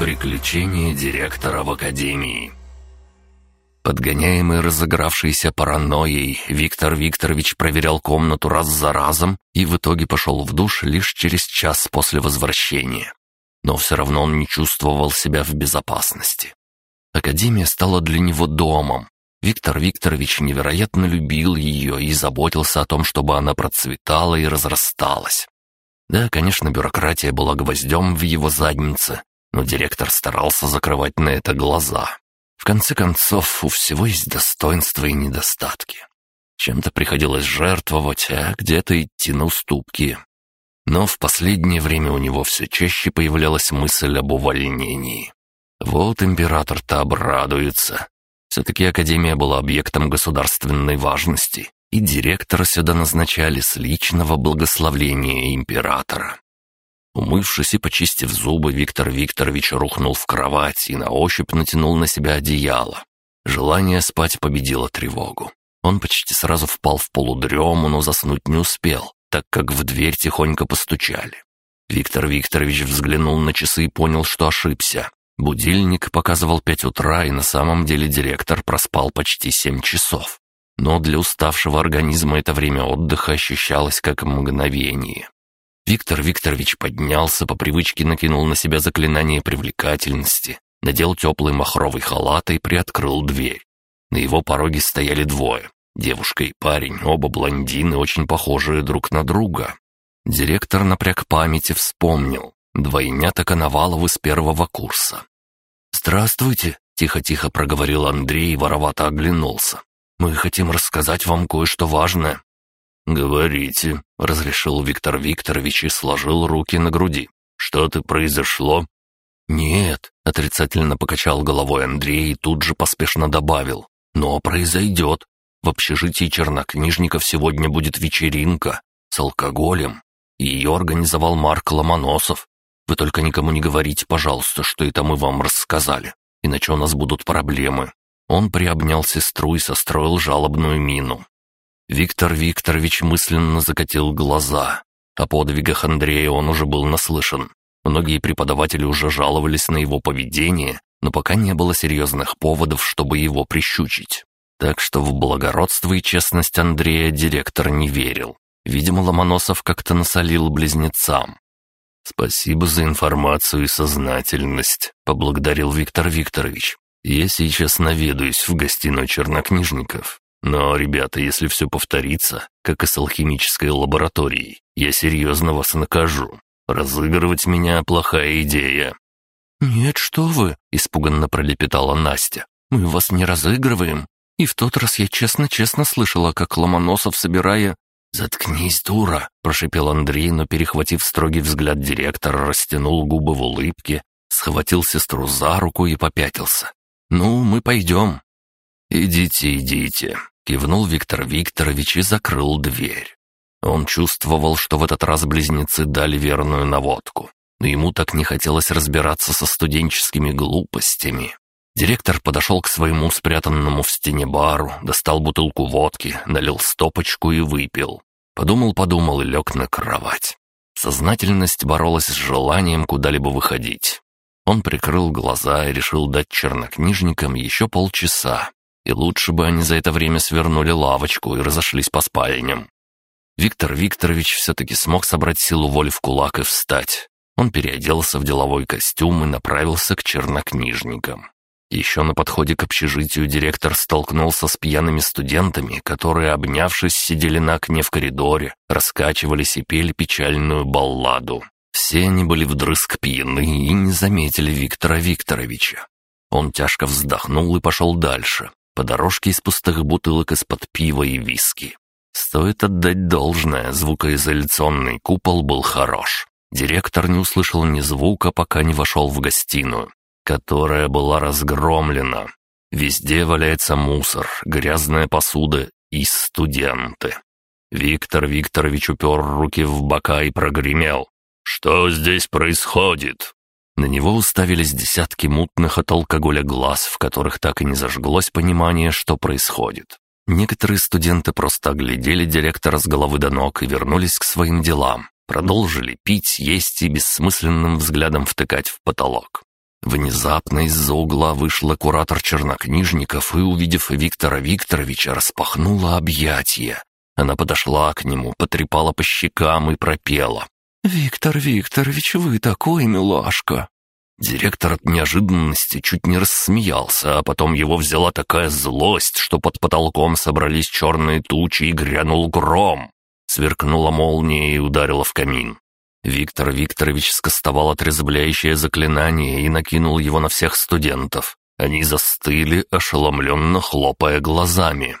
Приключения директора в академии. Подгоняемый разыгравшейся паранойей, Виктор Викторович проверял комнату раз за разом и в итоге пошел в душ лишь через час после возвращения. Но все равно он не чувствовал себя в безопасности. Академия стала для него домом. Виктор Викторович невероятно любил ее и заботился о том, чтобы она процветала и разрасталась. Да, конечно, бюрократия была гвоздем в его заднице, но директор старался закрывать на это глаза. В конце концов, у всего есть достоинства и недостатки. Чем-то приходилось жертвовать, а где-то идти на уступки. Но в последнее время у него все чаще появлялась мысль об увольнении. Вот император-то обрадуется. Все-таки Академия была объектом государственной важности, и директора сюда назначали с личного благословления императора. Умывшись и почистив зубы, Виктор Викторович рухнул в кровать и на ощупь натянул на себя одеяло. Желание спать победило тревогу. Он почти сразу впал в полудрему, но заснуть не успел, так как в дверь тихонько постучали. Виктор Викторович взглянул на часы и понял, что ошибся. Будильник показывал пять утра, и на самом деле директор проспал почти семь часов. Но для уставшего организма это время отдыха ощущалось как мгновение. Виктор Викторович поднялся, по привычке накинул на себя заклинание привлекательности, надел теплый махровый халат и приоткрыл дверь. На его пороге стояли двое. Девушка и парень, оба блондины, очень похожие друг на друга. Директор напряг памяти вспомнил. Двойнята Коноваловы с первого курса. «Здравствуйте», — тихо-тихо проговорил Андрей и воровато оглянулся. «Мы хотим рассказать вам кое-что важное». «Говорите», — разрешил Виктор Викторович и сложил руки на груди. «Что-то произошло?» «Нет», — отрицательно покачал головой Андрей и тут же поспешно добавил. «Но произойдет. В общежитии чернокнижников сегодня будет вечеринка с алкоголем. Ее организовал Марк Ломоносов. Вы только никому не говорите, пожалуйста, что это мы вам рассказали, иначе у нас будут проблемы». Он приобнял сестру и состроил жалобную мину. Виктор Викторович мысленно закатил глаза. О подвигах Андрея он уже был наслышан. Многие преподаватели уже жаловались на его поведение, но пока не было серьезных поводов, чтобы его прищучить. Так что в благородство и честность Андрея директор не верил. Видимо, Ломоносов как-то насолил близнецам. «Спасибо за информацию и сознательность», — поблагодарил Виктор Викторович. «Я сейчас наведаюсь в гостиную чернокнижников. Но, ребята, если все повторится, как и с алхимической лабораторией, я серьезно вас накажу. Разыгрывать меня — плохая идея». «Нет, что вы!» — испуганно пролепетала Настя. «Мы вас не разыгрываем. И в тот раз я честно-честно слышала, как Ломоносов, собирая...» «Заткнись, дура!» — прошипел Андрей, но, перехватив строгий взгляд директора, растянул губы в улыбке, схватил сестру за руку и попятился. «Ну, мы пойдем». «Идите, идите», Кивнул Виктор Викторович и закрыл дверь. Он чувствовал, что в этот раз близнецы дали верную наводку, но ему так не хотелось разбираться со студенческими глупостями. Директор подошел к своему спрятанному в стене бару, достал бутылку водки, налил стопочку и выпил. Подумал-подумал и лег на кровать. Сознательность боролась с желанием куда-либо выходить. Он прикрыл глаза и решил дать чернокнижникам еще полчаса, и лучше бы они за это время свернули лавочку и разошлись по спальням. Виктор Викторович все-таки смог собрать силу воли в кулак и встать. Он переоделся в деловой костюм и направился к чернокнижникам. Еще на подходе к общежитию директор столкнулся с пьяными студентами, которые, обнявшись, сидели на окне в коридоре, раскачивались и пели печальную балладу. Все они были вдрызг пьяны и не заметили Виктора Викторовича. Он тяжко вздохнул и пошел дальше, по дорожке из пустых бутылок из-под пива и виски. Стоит отдать должное, звукоизоляционный купол был хорош. Директор не услышал ни звука, пока не вошел в гостиную, которая была разгромлена. Везде валяется мусор, грязная посуда и студенты. Виктор Викторович упер руки в бока и прогремел. «Что здесь происходит?» На него уставились десятки мутных от алкоголя глаз, в которых так и не зажглось понимание, что происходит. Некоторые студенты просто оглядели директора с головы до ног и вернулись к своим делам. Продолжили пить, есть и бессмысленным взглядом втыкать в потолок. Внезапно из-за угла вышла куратор чернокнижников и, увидев Виктора Викторовича, распахнула объятия. Она подошла к нему, потрепала по щекам и пропела. «Виктор Викторович, вы такой милашка!» Директор от неожиданности чуть не рассмеялся, а потом его взяла такая злость, что под потолком собрались черные тучи и грянул гром. Сверкнула молния и ударила в камин. Виктор Викторович скостовал отрезвляющее заклинание и накинул его на всех студентов. Они застыли, ошеломленно хлопая глазами.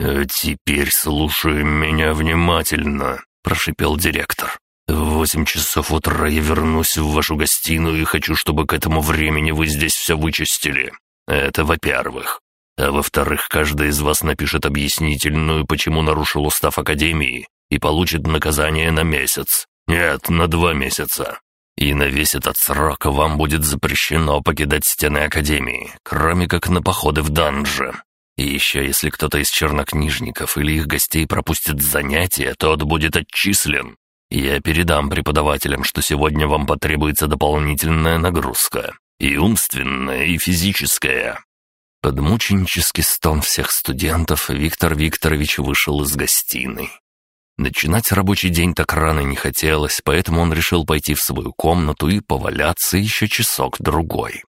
«А теперь слушай меня внимательно», — прошипел директор. В восемь часов утра я вернусь в вашу гостиную и хочу, чтобы к этому времени вы здесь все вычистили. Это во-первых. А во-вторых, каждый из вас напишет объяснительную, почему нарушил устав Академии, и получит наказание на месяц. Нет, на два месяца. И на весь этот срок вам будет запрещено покидать стены Академии, кроме как на походы в данже. И еще, если кто-то из чернокнижников или их гостей пропустит занятия, тот будет отчислен, я передам преподавателям, что сегодня вам потребуется дополнительная нагрузка. И умственная, и физическая». Под мученический стон всех студентов Виктор Викторович вышел из гостиной. Начинать рабочий день так рано не хотелось, поэтому он решил пойти в свою комнату и поваляться еще часок-другой.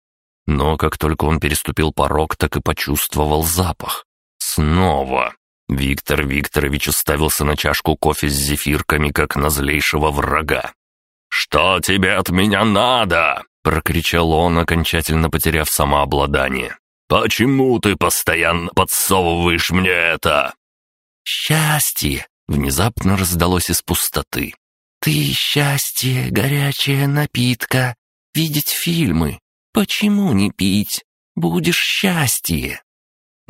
Но как только он переступил порог, так и почувствовал запах. Снова. Виктор Викторович уставился на чашку кофе с зефирками, как на злейшего врага. «Что тебе от меня надо?» — прокричал он, окончательно потеряв самообладание. «Почему ты постоянно подсовываешь мне это?» «Счастье!» — внезапно раздалось из пустоты. «Ты счастье, горячая напитка, видеть фильмы. Почему не пить? Будешь счастье!»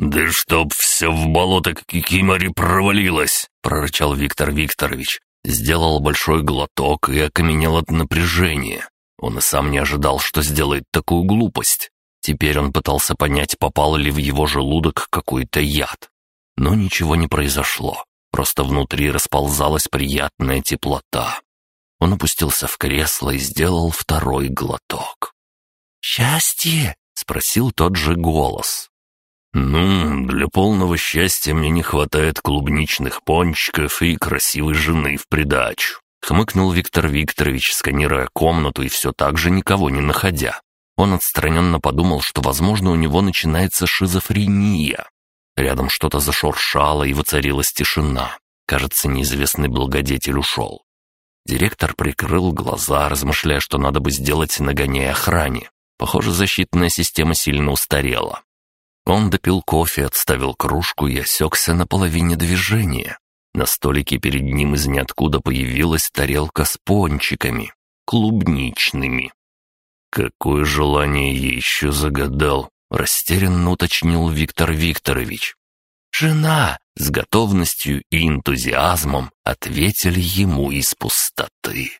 «Да чтоб все в болото к кикимори провалилось!» — прорычал Виктор Викторович. Сделал большой глоток и окаменел от напряжения. Он и сам не ожидал, что сделает такую глупость. Теперь он пытался понять, попал ли в его желудок какой-то яд. Но ничего не произошло. Просто внутри расползалась приятная теплота. Он опустился в кресло и сделал второй глоток. «Счастье?» — спросил тот же голос. «Ну, для полного счастья мне не хватает клубничных пончиков и красивой жены в придачу», — хмыкнул Виктор Викторович, сканируя комнату и все так же никого не находя. Он отстраненно подумал, что, возможно, у него начинается шизофрения. Рядом что-то зашуршало, и воцарилась тишина. Кажется, неизвестный благодетель ушел. Директор прикрыл глаза, размышляя, что надо бы сделать, нагоняя охране. Похоже, защитная система сильно устарела. Он допил кофе, отставил кружку и осекся на половине движения. На столике перед ним из ниоткуда появилась тарелка с пончиками, клубничными. «Какое желание я еще загадал?» — растерянно уточнил Виктор Викторович. «Жена!» — с готовностью и энтузиазмом ответили ему из пустоты.